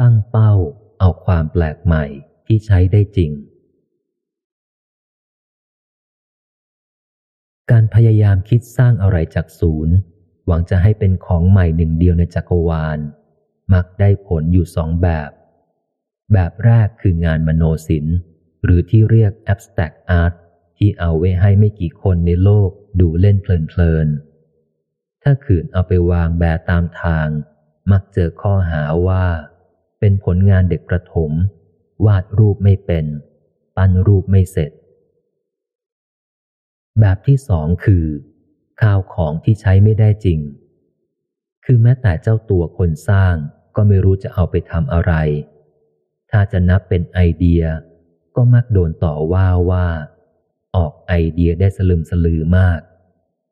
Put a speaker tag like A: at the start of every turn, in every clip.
A: ตั้งเป้าเอาความแปลกใหม่ที่ใช้ได้จริง การพยายามคิดสร้างอะไรจากศูนย์ หวังจะให้เป็นของใหม่หนึ่งเดียวในจักรวาล มักได้ผลอยู่สองแบบ แบบแรกคืองานมโนศิลป์ หรือที่เรียก abstract art ที่เอาไว้ให้ไม่กี่คนในโลกดูเล่นเพลินๆ ถ้าขืนเอาไปวางแบบตามทาง มักเจอข้อหาว่า เป็นผลงานเด็กประถม วาดรูปไม่เป็น ปั้นรูปไม่เสร็จ แบบที่สองคือ ข้าวของที่ใช้ไม่ได้จริง คือแม้แต่เจ้าตัวคนสร้างก็ไม่รู้จะเอาไปทำอะไร ถ้าจะนับเป็นไอเดีย ก็มักโดนต่อว่าว่า ออกไอเดียได้สลึมสลือมาก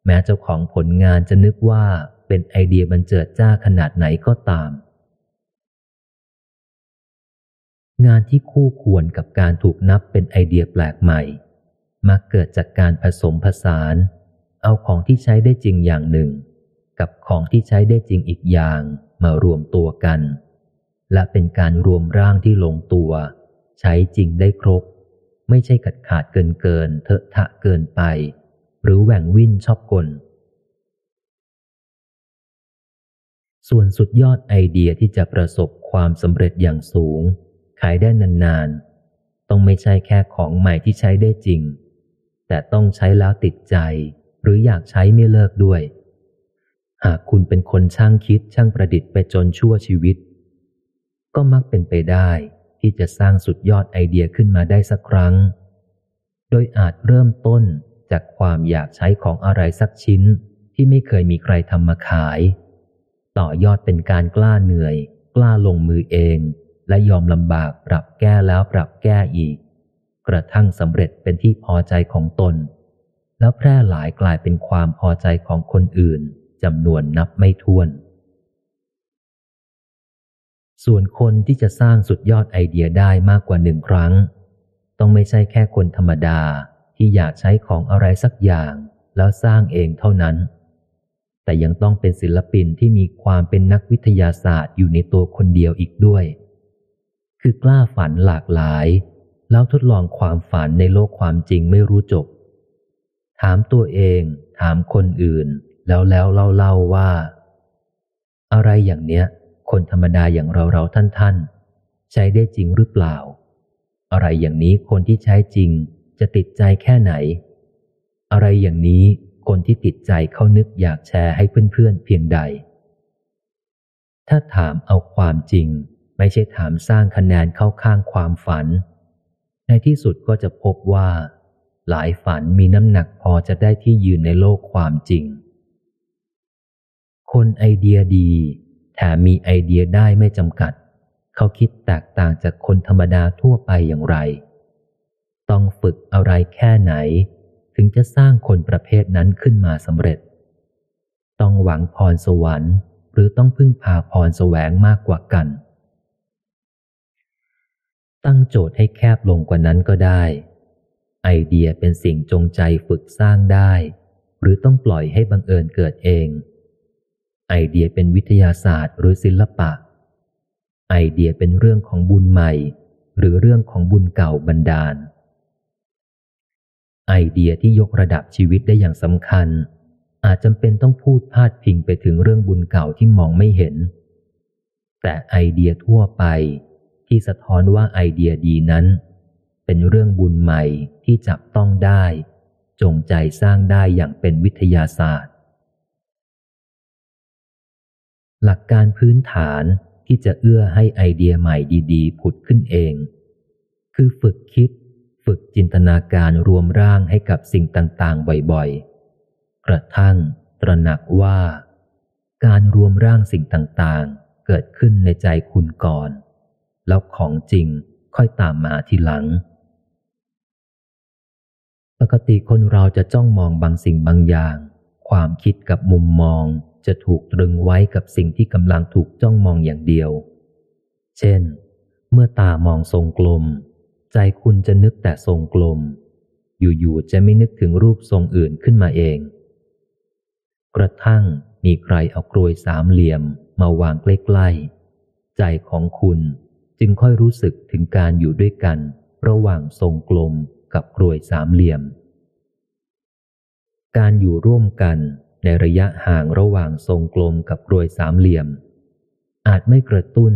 A: แม้เจ้าของผลงานจะนึกว่าเป็นไอเดียบันเจิดจ้าขนาดไหนก็ตาม งานที่คู่ควรกับการถูกนับเป็นไอเดียแปลกใหม่ มักเกิดจากการผสมผสาน เอาของที่ใช้ได้จริงอย่างหนึ่ง กับของที่ใช้ได้จริงอีกอย่างมารวมตัวกัน และเป็นการรวมร่างที่ลงตัว ใช้จริงได้ครบ ไม่ใช่ขัดขาดเกินเกินเถอะทะเกินไป หรือแหว่งวิ่นชอบกลส่วนสุดยอดไอเดียที่จะประสบความสำเร็จอย่างสูง ขายได้นานๆ ต้องไม่ใช่แค่ของใหม่ที่ใช้ได้จริง แต่ต้องใช้แล้วติดใจ หรืออยากใช้ไม่เลิกด้วย หากคุณเป็นคนช่างคิดช่างประดิษฐ์ไปจนชั่วชีวิต ก็มักเป็นไปได้ที่จะสร้างสุดยอดไอเดียขึ้นมาได้สักครั้ง โดยอาจเริ่มต้นจากความอยากใช้ของอะไรสักชิ้นที่ไม่เคยมีใครทำมาขาย ต่อยอดเป็นการกล้าเหนื่อย กล้าลงมือเอง และยอมลำบากปรับแก้แล้วปรับแก้อีก กระทั่งสำเร็จเป็นที่พอใจของตน แล้วแพร่หลายกลายเป็นความพอใจของคนอื่นจำนวนนับไม่ถ้วน ส่วนคนที่จะสร้างสุดยอดไอเดียได้มากกว่าหนึ่งครั้ง ต้องไม่ใช่แค่คนธรรมดาที่อยากใช้ของอะไรสักอย่าง แล้วสร้างเองเท่านั้น แต่ยังต้องเป็นศิลปินที่มีความเป็นนักวิทยาศาสตร์อยู่ในตัวคนเดียวอีกด้วย คือกล้าฝันหลากหลาย แล้วทดลองความฝันในโลกความจริงไม่รู้จบ ถามตัวเอง ถามคนอื่น แล้วแล้วเล่าเล่าว่า อะไรอย่างเนี้ย คนธรรมดาอย่างเราเราท่านท่านใช้ได้จริงหรือเปล่า อะไรอย่างนี้คนที่ใช้จริงจะติดใจแค่ไหน อะไรอย่างนี้คนที่ติดใจเขานึกอยากแชร์ให้เพื่อนๆเพียงใด ถ้าถามเอาความจริง ไม่ใช่ถามสร้างคะแนนเข้าข้างความฝัน ในที่สุดก็จะพบว่า หลายฝันมีน้ำหนักพอจะได้ที่ยืนในโลกความจริง คนไอเดียดี แถมมีไอเดียได้ไม่จำกัด เขาคิดแตกต่างจากคนธรรมดาทั่วไปอย่างไร ต้องฝึกอะไรแค่ไหน ถึงจะสร้างคนประเภทนั้นขึ้นมาสำเร็จ ต้องหวังพรสวรรค์ หรือต้องพึ่งพาพรแสวงมากกว่ากัน ตั้งโจทย์ให้แคบลงกว่านั้นก็ได้ ไอเดียเป็นสิ่งจงใจฝึกสร้างได้ หรือต้องปล่อยให้บังเอิญเกิดเอง ไอเดียเป็นวิทยาศาสตร์หรือศิลปะ ไอเดียเป็นเรื่องของบุญใหม่ หรือเรื่องของบุญเก่าบันดาล ไอเดียที่ยกระดับชีวิตได้อย่างสำคัญ อาจจำเป็นต้องพูดพาดพิงไปถึงเรื่องบุญเก่าที่มองไม่เห็น แต่ไอเดียทั่วไป ที่สะท้อนว่าไอเดียดีนั้น เป็นเรื่องบุญใหม่ที่จับต้องได้ จงใจสร้างได้อย่างเป็นวิทยาศาสตร์ หลักการพื้นฐานที่จะเอื้อให้ไอเดียใหม่ดีๆ ผุดขึ้นเอง คือฝึกคิด ฝึกจินตนาการรวมร่างให้กับสิ่งต่างๆ บ่อยๆ กระทั่งตระหนักว่า การรวมร่างสิ่งต่างๆ เกิดขึ้นในใจคุณก่อน แล้วของจริงค่อยตามมาทีหลัง ปกติคนเราจะจ้องมองบางสิ่งบางอย่าง ความคิดกับมุมมองจะถูกตรึงไว้กับสิ่งที่กำลังถูกจ้องมองอย่างเดียว เช่น เมื่อตามองทรงกลม ใจคุณจะนึกแต่ทรงกลม อยู่ๆจะไม่นึกถึงรูปทรงอื่นขึ้นมาเอง กระทั่งมีใครเอากรวยสามเหลี่ยมมาวางใกล้ๆใจของคุณ จึงค่อยรู้สึกถึงการอยู่ด้วยกัน ระหว่างทรงกลมกับกรวยสามเหลี่ยม การอยู่ร่วมกันในระยะห่างระหว่างทรงกลมกับกรวยสามเหลี่ยม อาจไม่กระตุ้น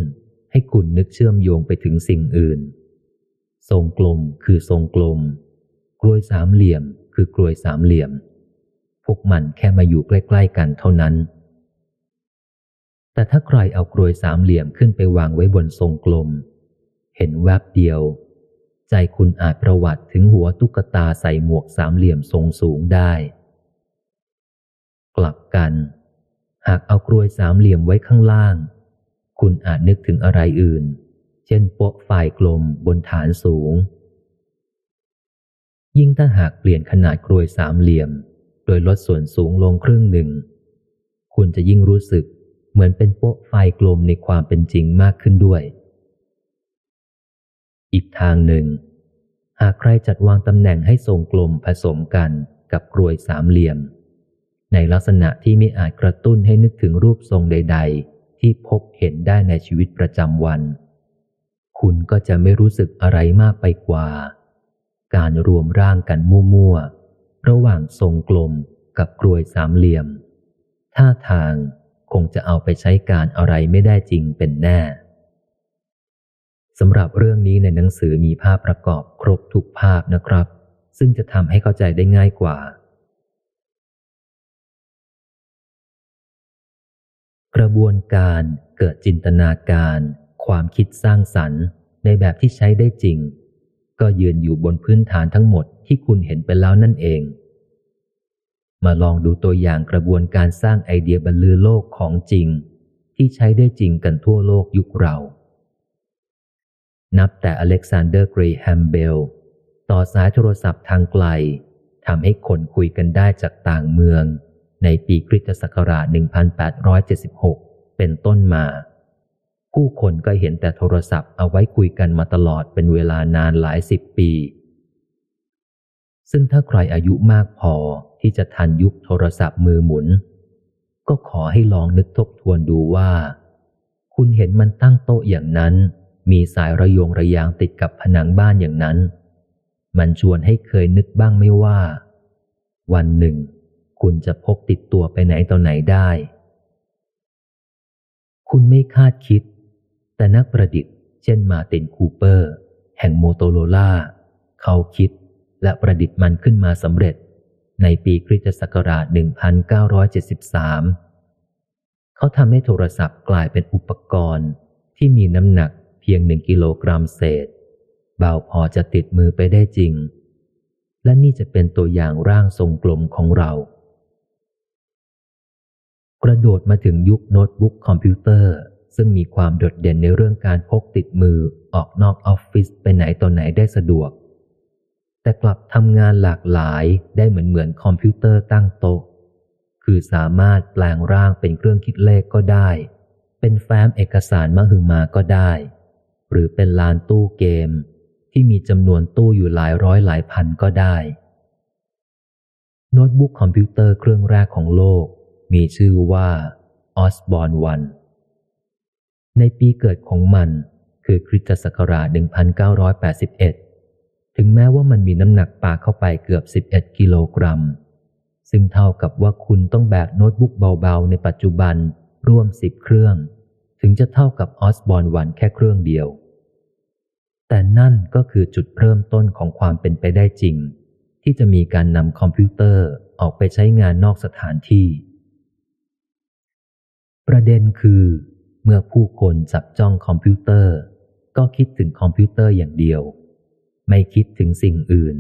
A: ให้คุณนึกเชื่อมโยงไปถึงสิ่งอื่น ทรงกลมคือทรงกลม กรวยสามเหลี่ยมคือกรวยสามเหลี่ยม พวกมันแค่มาอยู่ใกล้ ๆ กันเท่านั้น แต่ถ้าใครเอากรวยสามเหลี่ยมขึ้นไปวางไว้บนทรงกลม เห็นแวบเดียว ใจคุณอาจประวัติถึงหัวตุ๊กตาใส่หมวกสามเหลี่ยมทรงสูงได้ กลับกัน หากเอากรวยสามเหลี่ยมไว้ข้างล่าง คุณอาจนึกถึงอะไรอื่น เช่นโป๊ะไฟกลมบนฐานสูง ยิ่งถ้าหากเปลี่ยนขนาดกรวยสามเหลี่ยม โดยลดส่วนสูงลงครึ่งหนึ่ง คุณจะยิ่งรู้สึก เหมือนเป็นโป๊ะไฟกลมในความเป็นจริงมากขึ้นด้วย อีกทางหนึ่ง หากใครจัดวางตำแหน่งให้ทรงกลมผสมกันกับกรวยสามเหลี่ยม ในลักษณะที่ไม่อาจกระตุ้นให้นึกถึงรูปทรงใด ๆ ที่พบเห็นได้ในชีวิตประจำวัน คุณก็จะไม่รู้สึกอะไรมากไปกว่า การรวมร่างกันมั่วๆระหว่างทรงกลมกับกรวยสามเหลี่ยม ท่าทาง คงจะเอาไปใช้การอะไรไม่ได้จริงเป็นแน่สำหรับเรื่องนี้ในหนังสือมีภาพประกอบครบทุกภาพนะครับ ซึ่งจะทำให้เข้าใจได้ง่ายกว่า กระบวนการเกิดจินตนาการ ความคิดสร้างสรรค์ ในแบบที่ใช้ได้จริง ก็ยืนอยู่บนพื้นฐานทั้งหมดที่คุณเห็นไปแล้วนั่นเอง มาลองดูตัวอย่างกระบวนการสร้างไอเดียบรรลือโลกของจริง ที่ใช้ได้จริงกันทั่วโลกยุคเรา นับแต่อเล็กซานเดอร์เกรแฮมเบล ต่อสายโทรศัพท์ทางไกลทำให้คนคุยกันได้จากต่างเมือง ในปีคริสตศักราช 1876 เป็นต้นมา ผู้คนก็เห็นแต่โทรศัพท์เอาไว้คุยกันมาตลอดเป็นเวลานานหลายสิบปี ซึ่งถ้าใครอายุมากพอ ที่จะทันยุคโทรศัพท์มือหมุน ก็ขอให้ลองนึกทบทวนดูว่า คุณเห็นมันตั้งโต๊ะอย่างนั้น มีสายระยงระยางติดกับผนังบ้านอย่างนั้น มันชวนให้เคยนึกบ้างไม่ว่า วันหนึ่ง คุณจะพกติดตัวไปไหนต่อไหนได้ คุณไม่คาดคิด แต่นักประดิษฐ์ เช่นมาร์ตินคูเปอร์ แห่ง Motorola เขาคิดและประดิษฐ์มันขึ้นมาสำเร็จ ในปีคริสตศักราช 1973 เขาทำให้โทรศัพท์กลายเป็นอุปกรณ์ที่มีน้ำหนักเพียงหนึ่งกิโลกรัมเศษ เบาพอจะติดมือไปได้จริง และนี่จะเป็นตัวอย่างร่างทรงกลมของเรา กระโดดมาถึงยุคโน้ตบุ๊กคอมพิวเตอร์ ซึ่งมีความโดดเด่นในเรื่องการพกติดมือออกนอกออฟฟิศไปไหนต่อไหนได้สะดวก แต่กลับทำงานหลากหลายได้เหมือนเหมือนคอมพิวเตอร์ตั้งโต๊ะ คือสามารถแปลงร่างเป็นเครื่องคิดเลขก็ได้ เป็นแฟ้มเอกสารมหึมาก็ได้ หรือเป็นลานตู้เกม ที่มีจำนวนตู้อยู่หลายร้อยหลายพันก็ได้ โน้ตบุ๊กคอมพิวเตอร์เครื่องแรกของโลก มีชื่อว่า Osborne One ในปีเกิดของมันคือคริสตศักราช 1981 ถึงแม้ว่ามันมีน้ำหนักปาเข้าไปเกือบ 11 กิโลกรัม ซึ่งเท่ากับว่าคุณต้องแบกโน้ตบุ๊กเบาๆ ในปัจจุบันร่วมสิบเครื่อง ถึงจะเท่ากับ Osborne One แค่เครื่องเดียว แต่นั่นก็คือจุดเริ่มต้นของความเป็นไปได้จริง ที่จะมีการนำคอมพิวเตอร์ออกไปใช้งานนอกสถานที่ ประเด็นคือ เมื่อผู้คนจับจ้องคอมพิวเตอร์ ก็คิดถึงคอมพิวเตอร์อย่างเดียว ไม่คิดถึงสิ่งอื่น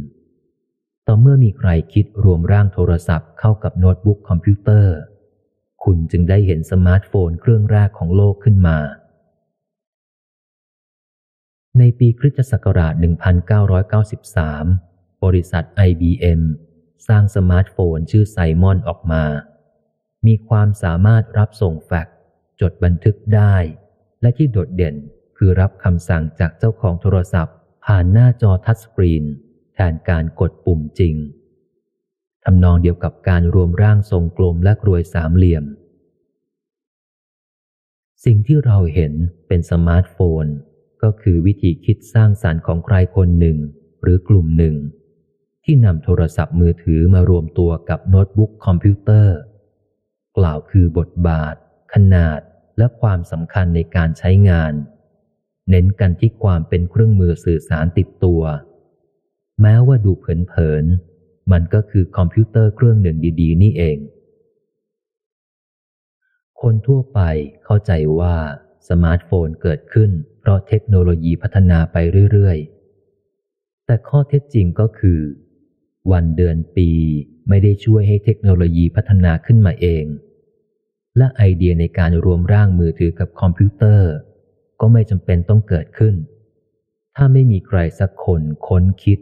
A: ต่อเมื่อมีใครคิดรวมร่างโทรศัพท์เข้ากับโน้ตบุ๊กคอมพิวเตอร์ คุณจึงได้เห็นสมาร์ทโฟนเครื่องแรกของโลกขึ้นมา ในปีคริสตศักราช 1993 บริษัท IBM สร้างสมาร์ทโฟนชื่อ Simon ออกมา มีความสามารถรับส่งแฟกซ์จดบันทึกได้ และที่โดดเด่นคือรับคำสั่งจากเจ้าของโทรศัพท์ ผ่านหน้าจอทัชสกรีน แทนการกดปุ่มจริงทำนองเดียวกับการรวมร่างทรงกลมและกรวยสามเหลี่ยม สิ่งที่เราเห็นเป็นสมาร์ทโฟน ก็คือวิธีคิดสร้างสารรค์ของใครคนหนึ่ง หรือกลุ่มหนึ่ง ที่นำโทรศัพท์มือถือมารวมตัวกับโน้ตบุ๊กคอมพิวเตอร์ กล่าวคือบทบาท ขนาดและความสำคัญในการใช้งาน เน้นกันที่ความเป็นเครื่องมือสื่อสารติดตัว แม้ว่าดูเผินๆมันก็คือคอมพิวเตอร์เครื่องหนึ่งดี ๆ นี่เอง คนทั่วไปเข้าใจว่าสมาร์ทโฟนเกิดขึ้น เพราะเทคโนโลยีพัฒนาไปเรื่อยๆ แต่ข้อเท็จจริงก็คือ วันเดือนปีไม่ได้ช่วยให้เทคโนโลยีพัฒนาขึ้นมาเอง และไอเดียในการรวมร่างมือถือกับคอมพิวเตอร์ ก็ไม่จำเป็นต้องเกิดขึ้น ถ้าไม่มีใครสักคนค้นคิด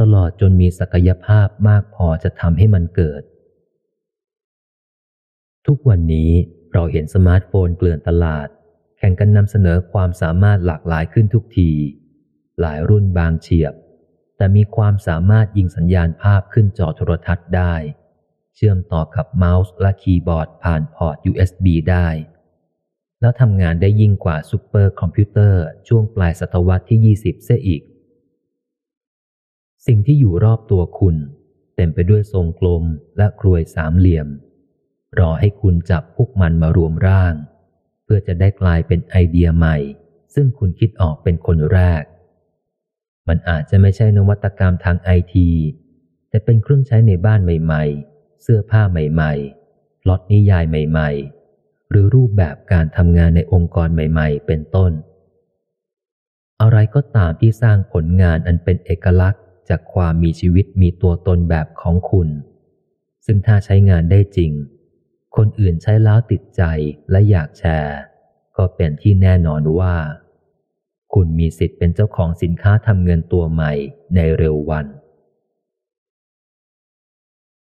A: ตลอดจนมีศักยภาพมากพอจะทำให้มันเกิด ทุกวันนี้เราเห็นสมาร์ทโฟนเกลื่อนตลาด แข่งกันนำเสนอความสามารถหลากหลายขึ้นทุกที หลายรุ่นบางเฉียบ แต่มีความสามารถยิงสัญญาณภาพขึ้นจอโทรทัศน์ได้ เชื่อมต่อกับเมาส์และคีย์บอร์ดผ่านพอร์ต USB ได้ แล้วทำงานได้ยิ่งกว่าซูเปอร์คอมพิวเตอร์ช่วงปลายศตวรรษที่ 20 เสียอีก สิ่งที่อยู่รอบตัวคุณ เต็มไปด้วยทรงกลมและกรวยสามเหลี่ยม รอให้คุณจับพวกมันมารวมร่าง เพื่อจะได้กลายเป็นไอเดียใหม่ ซึ่งคุณคิดออกเป็นคนแรก มันอาจจะไม่ใช่นวัตกรรมทางไอทีแต่เป็นเครื่องใช้ในบ้านใหม่ ๆ เสื้อผ้าใหม่ ๆ พล็อตนิยายใหม่ ๆ หรือรูปแบบการทำงานในองค์กรใหม่ ๆ เป็นต้น อะไรก็ตามที่สร้างผลงานอันเป็นเอกลักษณ์ จากความมีชีวิตมีตัวตนแบบของคุณ ซึ่งถ้าใช้งานได้จริง คนอื่นใช้แล้วติดใจและอยากแชร์ ก็เป็นที่แน่นอนว่า คุณมีสิทธิ์เป็นเจ้าของสินค้าทำเงินตัวใหม่ในเร็ววัน